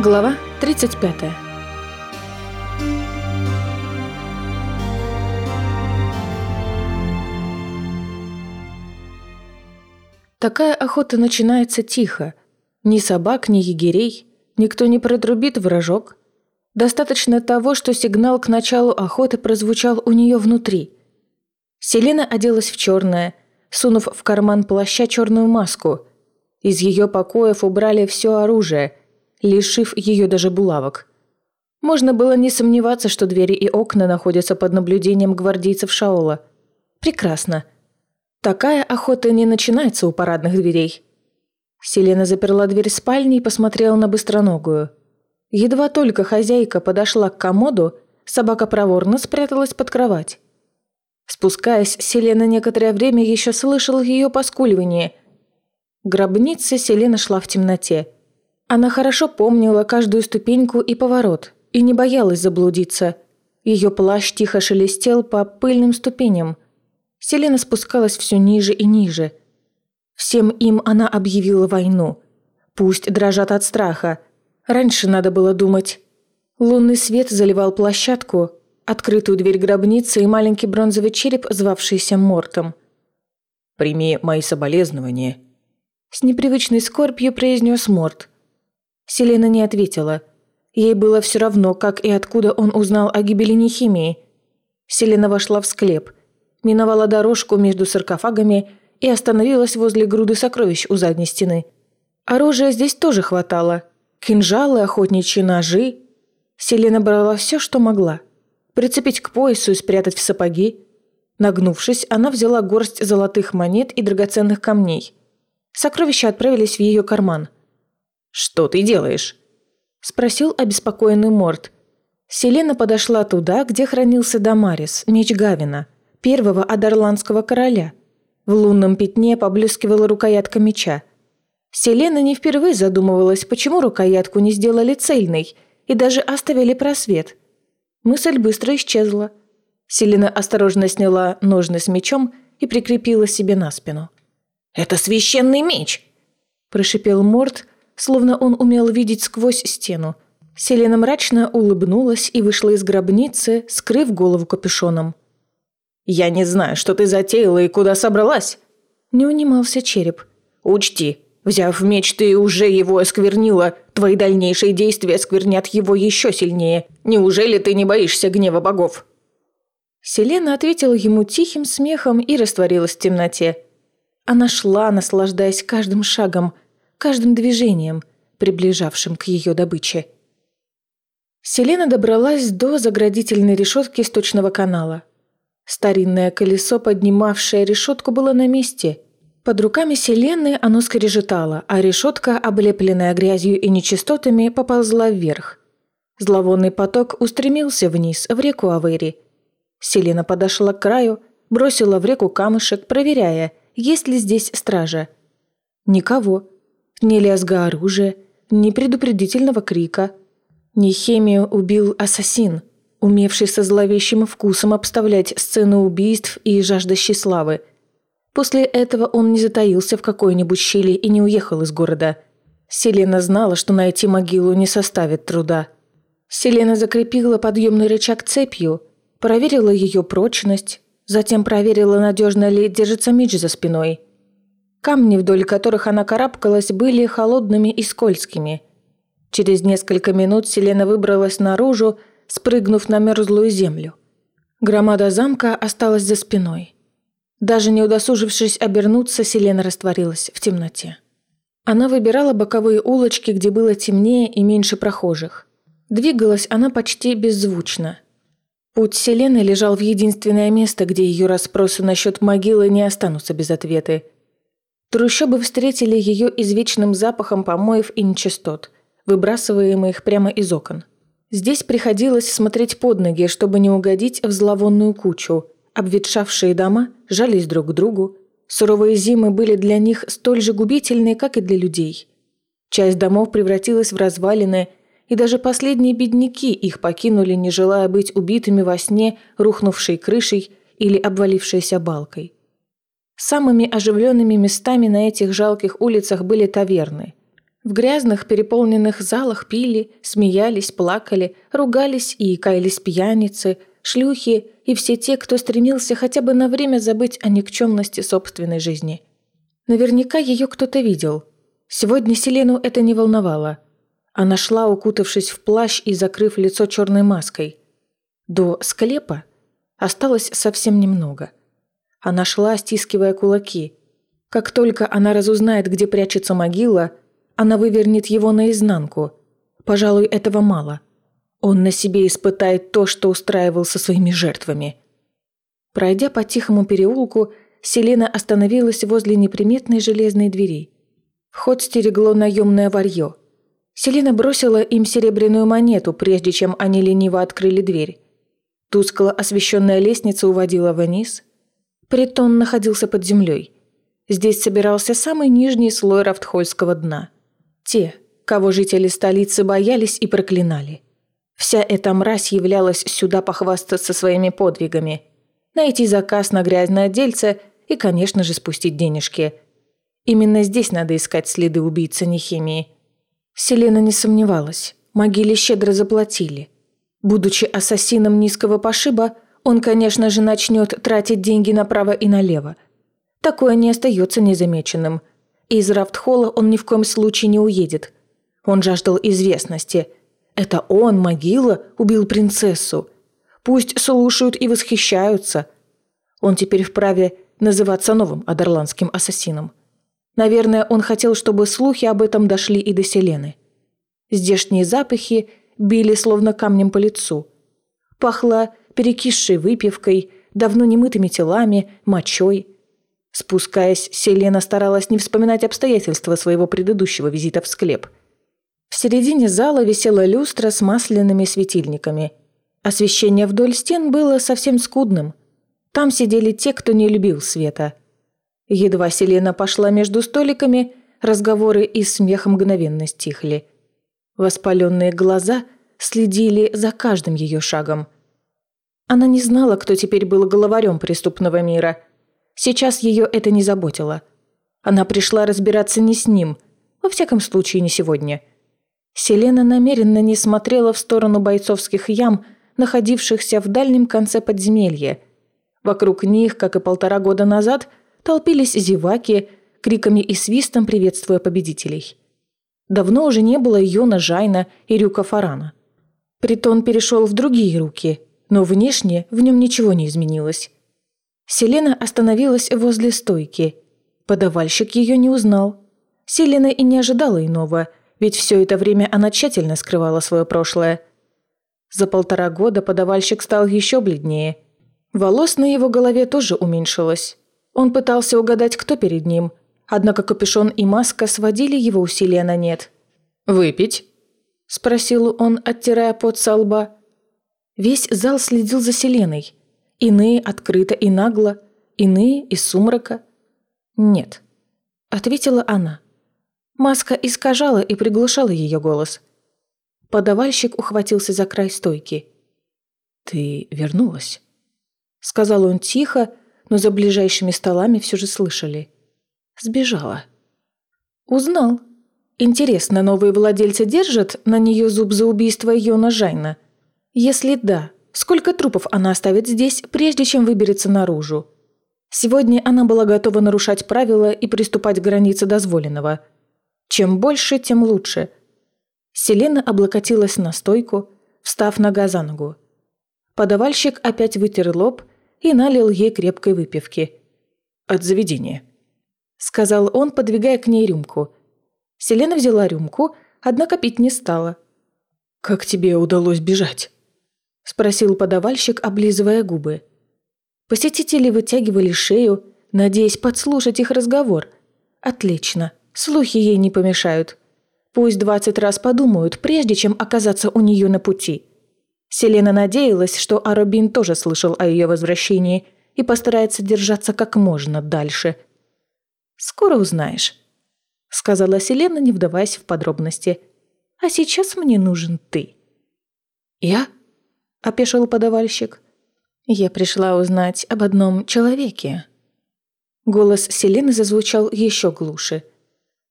Глава 35. Такая охота начинается тихо. Ни собак, ни егерей, никто не протрубит вражок. Достаточно того, что сигнал к началу охоты прозвучал у нее внутри. Селена оделась в черное, сунув в карман плаща черную маску. Из ее покоев убрали все оружие, лишив ее даже булавок. Можно было не сомневаться, что двери и окна находятся под наблюдением гвардейцев Шаола. Прекрасно. Такая охота не начинается у парадных дверей. Селена заперла дверь спальни и посмотрела на быстроногую. Едва только хозяйка подошла к комоду, собака проворно спряталась под кровать. Спускаясь, Селена некоторое время еще слышал ее поскуливание. Гробница Селена шла в темноте. Она хорошо помнила каждую ступеньку и поворот, и не боялась заблудиться. Ее плащ тихо шелестел по пыльным ступеням. Селена спускалась все ниже и ниже. Всем им она объявила войну. Пусть дрожат от страха. Раньше надо было думать. Лунный свет заливал площадку, открытую дверь гробницы и маленький бронзовый череп, звавшийся Мортом. «Прими мои соболезнования», — с непривычной скорбью произнес Морт. Селена не ответила. Ей было все равно, как и откуда он узнал о гибели Нехимии. Селена вошла в склеп, миновала дорожку между саркофагами и остановилась возле груды сокровищ у задней стены. Оружия здесь тоже хватало. Кинжалы, охотничьи ножи. Селена брала все, что могла прицепить к поясу и спрятать в сапоги. Нагнувшись, она взяла горсть золотых монет и драгоценных камней. Сокровища отправились в ее карман. «Что ты делаешь?» – спросил обеспокоенный Морт. Селена подошла туда, где хранился Дамарис, меч Гавина, первого адарландского короля. В лунном пятне поблескивала рукоятка меча. Селена не впервые задумывалась, почему рукоятку не сделали цельной и даже оставили просвет – Мысль быстро исчезла. Селина осторожно сняла ножны с мечом и прикрепила себе на спину. «Это священный меч!» – прошипел Морт, словно он умел видеть сквозь стену. Селена мрачно улыбнулась и вышла из гробницы, скрыв голову капюшоном. «Я не знаю, что ты затеяла и куда собралась!» Не унимался череп. «Учти, Взяв меч, ты уже его осквернила. Твои дальнейшие действия осквернят его еще сильнее. Неужели ты не боишься гнева богов?» Селена ответила ему тихим смехом и растворилась в темноте. Она шла, наслаждаясь каждым шагом, каждым движением, приближавшим к ее добыче. Селена добралась до заградительной решетки сточного канала. Старинное колесо, поднимавшее решетку, было на месте – под руками Селены оно скрежетало, а решетка, облепленная грязью и нечистотами, поползла вверх. Зловонный поток устремился вниз, в реку Авери. Селена подошла к краю, бросила в реку камышек, проверяя, есть ли здесь стража. Никого. Ни лязга оружия, ни предупредительного крика. Нехемию убил ассасин, умевший со зловещим вкусом обставлять сцены убийств и жаждащий славы – После этого он не затаился в какой-нибудь щели и не уехал из города. Селена знала, что найти могилу не составит труда. Селена закрепила подъемный рычаг цепью, проверила ее прочность, затем проверила, надежно ли держится меч за спиной. Камни, вдоль которых она карабкалась, были холодными и скользкими. Через несколько минут Селена выбралась наружу, спрыгнув на мерзлую землю. Громада замка осталась за спиной. Даже не удосужившись обернуться, Селена растворилась в темноте. Она выбирала боковые улочки, где было темнее и меньше прохожих. Двигалась она почти беззвучно. Путь Селены лежал в единственное место, где ее расспросы насчет могилы не останутся без ответа. Трущобы встретили ее извечным запахом помоев и нечистот, выбрасываемых прямо из окон. Здесь приходилось смотреть под ноги, чтобы не угодить в зловонную кучу – Обветшавшие дома жались друг к другу. Суровые зимы были для них столь же губительны, как и для людей. Часть домов превратилась в развалины, и даже последние бедняки их покинули, не желая быть убитыми во сне, рухнувшей крышей или обвалившейся балкой. Самыми оживленными местами на этих жалких улицах были таверны. В грязных, переполненных залах пили, смеялись, плакали, ругались и каялись пьяницы, шлюхи и все те, кто стремился хотя бы на время забыть о никчемности собственной жизни. Наверняка ее кто-то видел. Сегодня Селену это не волновало. Она шла, укутавшись в плащ и закрыв лицо черной маской. До склепа осталось совсем немного. Она шла, стискивая кулаки. Как только она разузнает, где прячется могила, она вывернет его наизнанку. Пожалуй, этого мало. Он на себе испытает то, что устраивал со своими жертвами. Пройдя по тихому переулку, Селена остановилась возле неприметной железной двери. Вход стерегло наемное варье. Селена бросила им серебряную монету, прежде чем они лениво открыли дверь. Тускло освещенная лестница уводила вниз. Притон находился под землей. Здесь собирался самый нижний слой рафтхольского дна. Те, кого жители столицы боялись и проклинали. Вся эта мразь являлась сюда похвастаться своими подвигами. Найти заказ на грязное дельце и, конечно же, спустить денежки. Именно здесь надо искать следы убийцы Нехимии. Селена не сомневалась. Могиле щедро заплатили. Будучи ассасином низкого пошиба, он, конечно же, начнет тратить деньги направо и налево. Такое не остается незамеченным. Из Рафтхола он ни в коем случае не уедет. Он жаждал известности. Это он, могила, убил принцессу. Пусть слушают и восхищаются. Он теперь вправе называться новым адерландским ассасином. Наверное, он хотел, чтобы слухи об этом дошли и до Селены. Здешние запахи били словно камнем по лицу. Пахло перекисшей выпивкой, давно немытыми телами, мочой. Спускаясь, Селена старалась не вспоминать обстоятельства своего предыдущего визита в склеп. В середине зала висела люстра с масляными светильниками. Освещение вдоль стен было совсем скудным. Там сидели те, кто не любил света – Едва Селена пошла между столиками, разговоры и смех мгновенно стихли. Воспаленные глаза следили за каждым ее шагом. Она не знала, кто теперь был главарем преступного мира. Сейчас ее это не заботило. Она пришла разбираться не с ним, во всяком случае не сегодня. Селена намеренно не смотрела в сторону бойцовских ям, находившихся в дальнем конце подземелья. Вокруг них, как и полтора года назад, толпились зеваки, криками и свистом приветствуя победителей. Давно уже не было Йона Жайна и Рюка Фарана. Притон перешел в другие руки, но внешне в нем ничего не изменилось. Селена остановилась возле стойки. Подавальщик ее не узнал. Селена и не ожидала иного, ведь все это время она тщательно скрывала свое прошлое. За полтора года подавальщик стал еще бледнее. Волос на его голове тоже уменьшилось. Он пытался угадать, кто перед ним, однако капюшон и маска сводили его усилия на нет. «Выпить?» – спросил он, оттирая пот со лба. Весь зал следил за Селеной. Иные открыто и нагло, иные из сумрака. «Нет», – ответила она. Маска искажала и приглушала ее голос. Подавальщик ухватился за край стойки. «Ты вернулась?» – сказал он тихо, но за ближайшими столами все же слышали. Сбежала. Узнал. Интересно, новые владельцы держат на нее зуб за убийство Йона Жайна? Если да, сколько трупов она оставит здесь, прежде чем выберется наружу? Сегодня она была готова нарушать правила и приступать к границе дозволенного. Чем больше, тем лучше. Селена облокотилась на стойку, встав нога за ногу. Подавальщик опять вытер лоб и налил ей крепкой выпивки. «От заведения», — сказал он, подвигая к ней рюмку. Селена взяла рюмку, однако пить не стала. «Как тебе удалось бежать?» — спросил подавальщик, облизывая губы. Посетители вытягивали шею, надеясь подслушать их разговор. «Отлично, слухи ей не помешают. Пусть двадцать раз подумают, прежде чем оказаться у нее на пути». Селена надеялась, что Аробин тоже слышал о ее возвращении и постарается держаться как можно дальше. «Скоро узнаешь», — сказала Селена, не вдаваясь в подробности. «А сейчас мне нужен ты». «Я?» — опешил подавальщик. «Я пришла узнать об одном человеке». Голос Селены зазвучал еще глуше.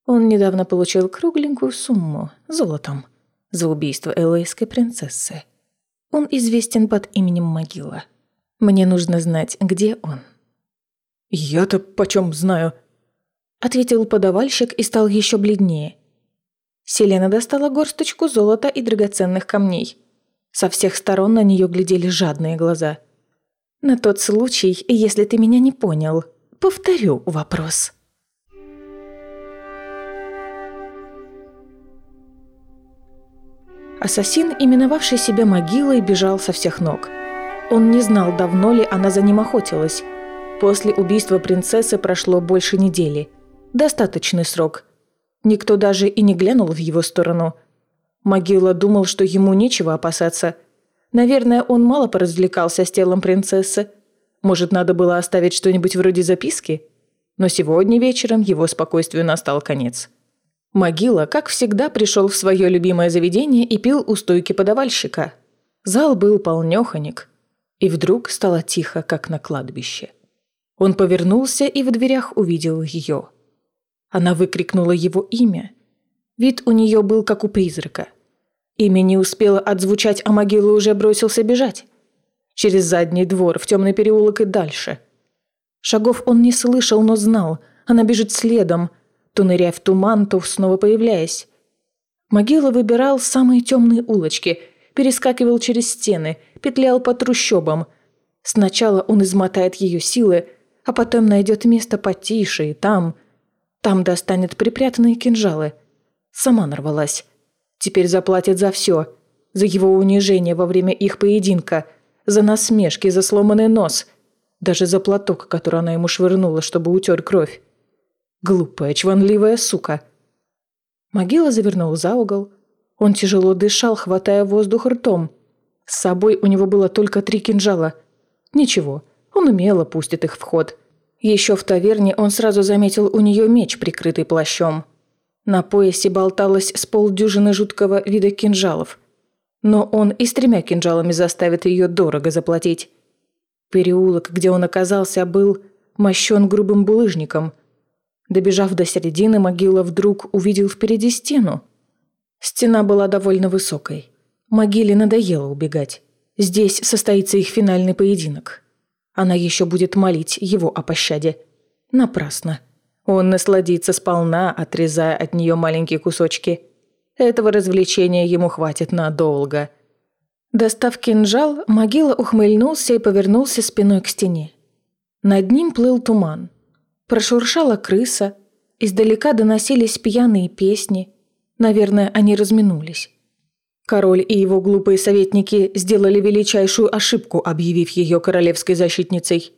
Он недавно получил кругленькую сумму, золотом, за убийство элейской принцессы. Он известен под именем Могила. Мне нужно знать, где он». «Я-то почем знаю?» Ответил подавальщик и стал еще бледнее. Селена достала горсточку золота и драгоценных камней. Со всех сторон на нее глядели жадные глаза. «На тот случай, если ты меня не понял, повторю вопрос». Ассасин, именовавший себя могилой, бежал со всех ног. Он не знал, давно ли она за ним охотилась. После убийства принцессы прошло больше недели. Достаточный срок. Никто даже и не глянул в его сторону. Могила думал, что ему нечего опасаться. Наверное, он мало поразвлекался с телом принцессы. Может, надо было оставить что-нибудь вроде записки? Но сегодня вечером его спокойствию настал конец. Могила, как всегда, пришел в свое любимое заведение и пил у стойки подавальщика. Зал был полнёхонек. И вдруг стало тихо, как на кладбище. Он повернулся и в дверях увидел ее. Она выкрикнула его имя. Вид у нее был как у призрака. Имя не успело отзвучать, а могила уже бросился бежать. Через задний двор, в темный переулок и дальше. Шагов он не слышал, но знал. Она бежит следом, то ныряя в туман, то снова появляясь. Могила выбирал самые темные улочки, перескакивал через стены, петлял по трущобам. Сначала он измотает ее силы, а потом найдет место потише и там... Там достанет припрятанные кинжалы. Сама нарвалась. Теперь заплатит за все. За его унижение во время их поединка. За насмешки, за сломанный нос. Даже за платок, который она ему швырнула, чтобы утер кровь. Глупая, чванливая сука. Могила завернул за угол. Он тяжело дышал, хватая воздух ртом. С собой у него было только три кинжала. Ничего, он умело пустит их в ход. Еще в таверне он сразу заметил у нее меч, прикрытый плащом. На поясе болталось с полдюжины жуткого вида кинжалов. Но он и с тремя кинжалами заставит ее дорого заплатить. Переулок, где он оказался, был мощен грубым булыжником – Добежав до середины, могила вдруг увидел впереди стену. Стена была довольно высокой. Могиле надоело убегать. Здесь состоится их финальный поединок. Она еще будет молить его о пощаде. Напрасно. Он насладится сполна, отрезая от нее маленькие кусочки. Этого развлечения ему хватит надолго. Достав кинжал, могила ухмыльнулся и повернулся спиной к стене. Над ним плыл туман – Прошуршала крыса, издалека доносились пьяные песни. Наверное, они разминулись. Король и его глупые советники сделали величайшую ошибку, объявив ее королевской защитницей.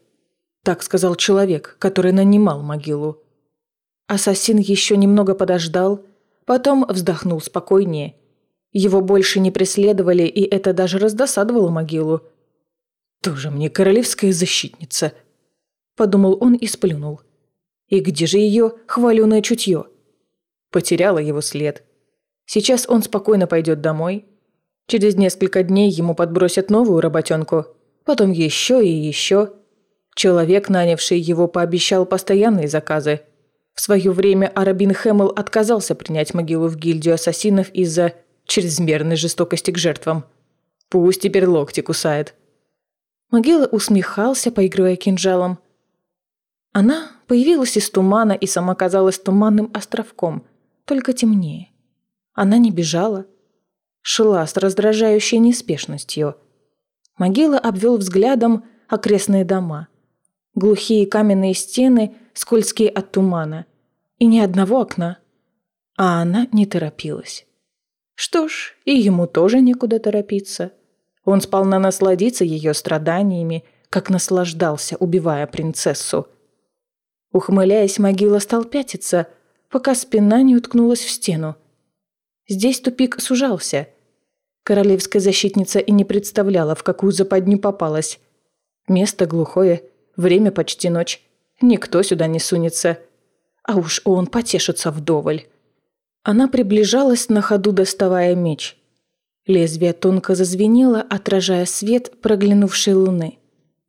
Так сказал человек, который нанимал могилу. Ассасин еще немного подождал, потом вздохнул спокойнее. Его больше не преследовали, и это даже раздосадовало могилу. «Тоже мне королевская защитница», – подумал он и сплюнул. И где же ее хваленое чутье? Потеряла его след. Сейчас он спокойно пойдет домой. Через несколько дней ему подбросят новую работенку. Потом еще и еще. Человек, нанявший его, пообещал постоянные заказы. В свое время Арабин Хэммел отказался принять могилу в гильдию ассасинов из-за чрезмерной жестокости к жертвам. Пусть теперь локти кусает. Могила усмехался, поигрывая кинжалом. Она появилась из тумана и сама казалась туманным островком, только темнее. Она не бежала, шла с раздражающей неспешностью. Могила обвел взглядом окрестные дома. Глухие каменные стены, скользкие от тумана. И ни одного окна. А она не торопилась. Что ж, и ему тоже некуда торопиться. Он сполна насладиться ее страданиями, как наслаждался, убивая принцессу – Ухмыляясь, могила стал пятиться, пока спина не уткнулась в стену. Здесь тупик сужался. Королевская защитница и не представляла, в какую западню попалась. Место глухое, время почти ночь. Никто сюда не сунется. А уж он потешится вдоволь. Она приближалась на ходу, доставая меч. Лезвие тонко зазвенело, отражая свет проглянувшей луны.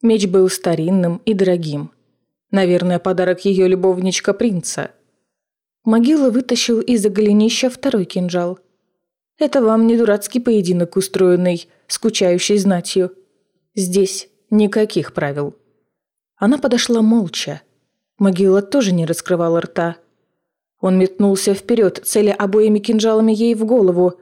Меч был старинным и дорогим – Наверное, подарок ее любовничка принца. Могила вытащил из-за голенища второй кинжал. Это вам не дурацкий поединок, устроенный скучающей знатью. Здесь никаких правил. Она подошла молча. Могила тоже не раскрывала рта. Он метнулся вперед, целя обоими кинжалами ей в голову.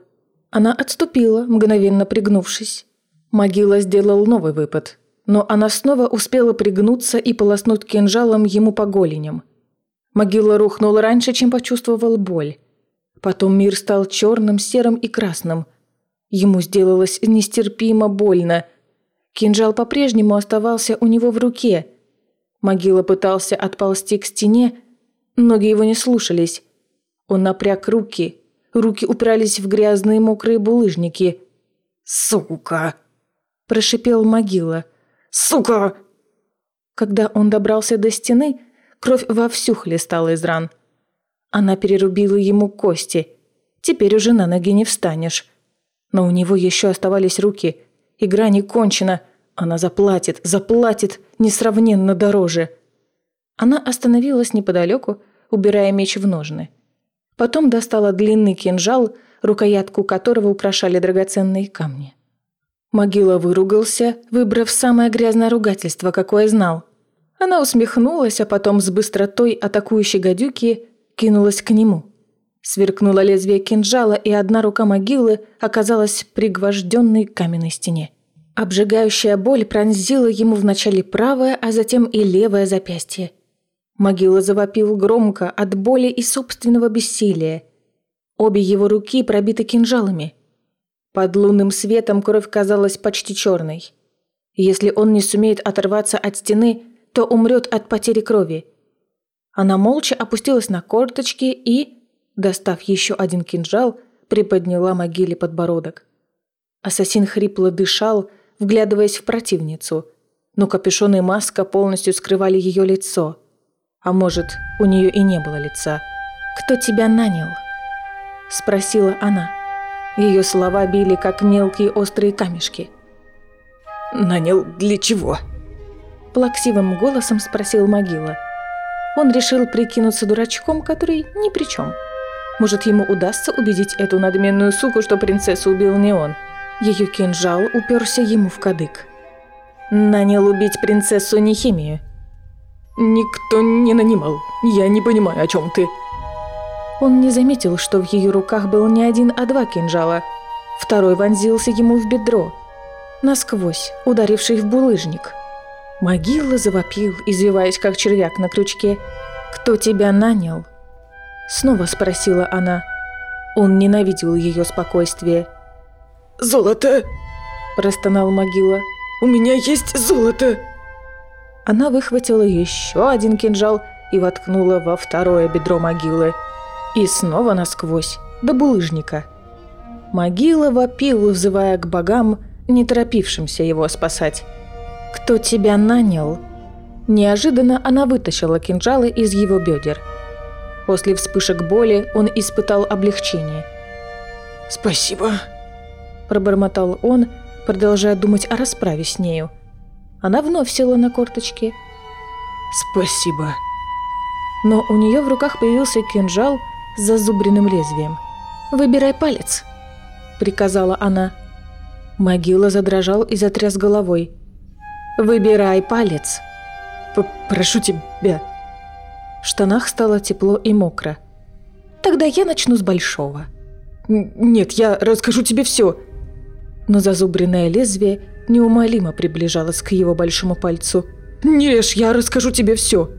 Она отступила, мгновенно пригнувшись. Могила сделал новый выпад, но она снова успела пригнуться и полоснуть кинжалом ему по голеням. Могила рухнула раньше, чем почувствовал боль. Потом мир стал черным, серым и красным. Ему сделалось нестерпимо больно. Кинжал по-прежнему оставался у него в руке. Могила пытался отползти к стене, ноги его не слушались. Он напряг руки, руки упирались в грязные мокрые булыжники. «Сука!» – прошипел Могила. «Сука!» Когда он добрался до стены, Кровь вовсю хлестала из ран. Она перерубила ему кости. Теперь уже на ноги не встанешь. Но у него еще оставались руки. Игра не кончена. Она заплатит, заплатит несравненно дороже. Она остановилась неподалеку, убирая меч в ножны. Потом достала длинный кинжал, рукоятку которого украшали драгоценные камни. Могила выругался, выбрав самое грязное ругательство, какое знал. Она усмехнулась, а потом с быстротой атакующей гадюки кинулась к нему. Сверкнуло лезвие кинжала, и одна рука могилы оказалась пригвожденной к каменной стене. Обжигающая боль пронзила ему вначале правое, а затем и левое запястье. Могила завопил громко от боли и собственного бессилия. Обе его руки пробиты кинжалами. Под лунным светом кровь казалась почти черной. Если он не сумеет оторваться от стены, то умрет от потери крови. Она молча опустилась на корточки и, достав еще один кинжал, приподняла могиле подбородок. Ассасин хрипло дышал, вглядываясь в противницу, но капюшон и маска полностью скрывали ее лицо. А может, у нее и не было лица. «Кто тебя нанял?» – спросила она. Ее слова били, как мелкие острые камешки. «Нанял для чего?» Плаксивым голосом спросил Могила. Он решил прикинуться дурачком, который ни при чем. Может, ему удастся убедить эту надменную суку, что принцессу убил не он. Ее кинжал уперся ему в кадык. Нанял убить принцессу Нехимию. «Никто не нанимал. Я не понимаю, о чем ты». Он не заметил, что в ее руках был не один, а два кинжала. Второй вонзился ему в бедро, насквозь, ударивший в булыжник. Могила завопил, извиваясь как червяк на крючке. «Кто тебя нанял?» Снова спросила она. Он ненавидел ее спокойствие. «Золото!» – простонал Могила. «У меня есть золото!» Она выхватила еще один кинжал и воткнула во второе бедро могилы. И снова насквозь, до булыжника. Могила вопил, взывая к богам, не торопившимся его спасать. «Кто тебя нанял?» Неожиданно она вытащила кинжалы из его бедер. После вспышек боли он испытал облегчение. «Спасибо», – пробормотал он, продолжая думать о расправе с нею. Она вновь села на корточки. «Спасибо». Но у нее в руках появился кинжал с зазубренным лезвием. «Выбирай палец», – приказала она. Могила задрожал и затряс головой. Выбирай палец. П Прошу тебя. В штанах стало тепло и мокро. Тогда я начну с большого. Нет, я расскажу тебе все. Но зазубренное лезвие неумолимо приближалось к его большому пальцу. «Не режь, я расскажу тебе все!»